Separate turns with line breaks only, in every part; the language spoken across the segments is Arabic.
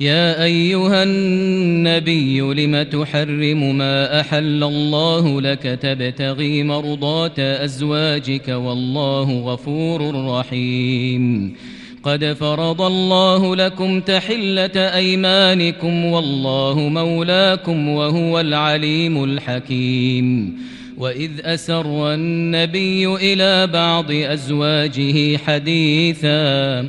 يا أيها النبي لم تحرم ما أحل الله لك؟ تبتغي مرضات أزواجك والله غفور رحيم. قد فرض الله لكم تحلة أيمانكم والله مولاكم وهو العليم الحكيم. وإذ أسر النبي إلى بعض أزواجه حديثا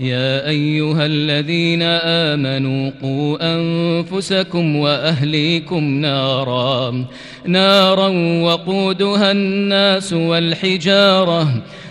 يا أيها الذين آمنوا قوا أنفسكم وأهليكم نارا. نارا وقودها الناس والحجارة.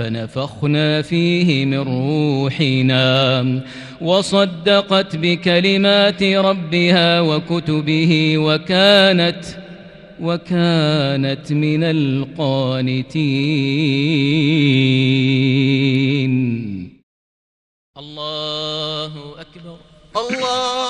فنفخنا فيه من روحنا. وصدقت بكلمات ربها وكتبه وكانت وكانت من القانتين. الله أكبر.
الله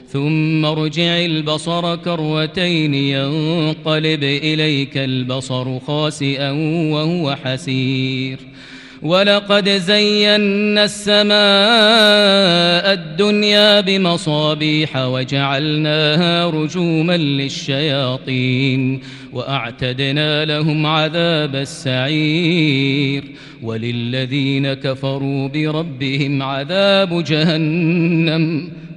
ثم ارجع البصر كروتين ينقلب إليك البصر خاسئا وهو حسير. ولقد زينا السماء الدنيا بمصابيح وجعلناها رجوما للشياطين وأعتدنا لهم عذاب السعير. وللذين كفروا بربهم عذاب جهنم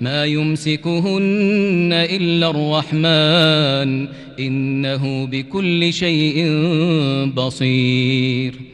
ما يمسكهن إلا الرحمن إنه بكل شيء بصير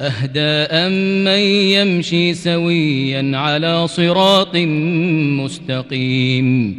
أهدى أمن يمشي سويا على صراط مستقيم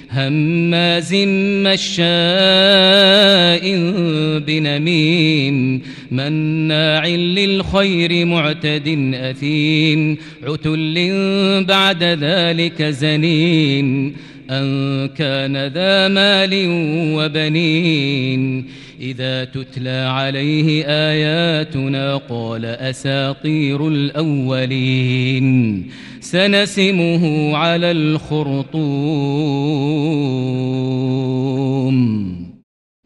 هماز مشاء بنميم مناع للخير معتد أثيم عتل بعد ذلك زنين أن كان ذا مال وبنين. إذا تتلى عليه آياتنا قال أساطير الأولين سنسمه على الخرطوم.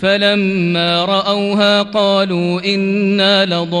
فلما رأوها قالوا إنا لضالون.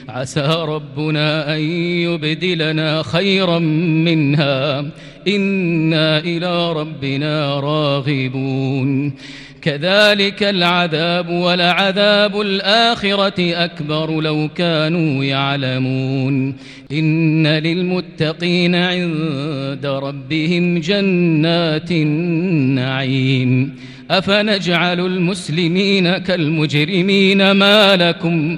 عسى ربنا أن يبدلنا خيرا منها. إنا إلى ربنا راغبون. كذلك العذاب ولعذاب الآخرة أكبر لو كانوا يعلمون. إن للمتقين عند ربهم جنات النعيم. أفنجعل المسلمين كالمجرمين ما لكم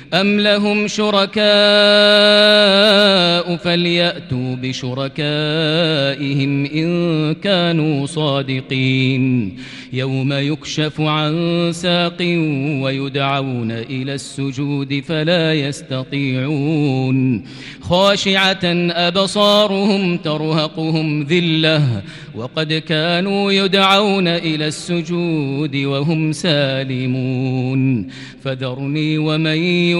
أم لهم شركاء فليأتوا بشركائهم إن كانوا صادقين يوم يكشف عن ساق ويدعون إلى السجود فلا يستطيعون خاشعة أبصارهم ترهقهم ذلة وقد كانوا يدعون إلى السجود وهم سالمون فذرني ومن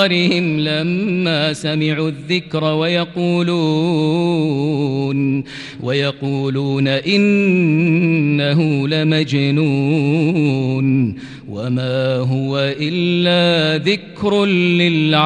بأبصارهم لما سمعوا الذكر ويقولون ويقولون إنه لمجنون. وما هو إلا ذكر للعالمين.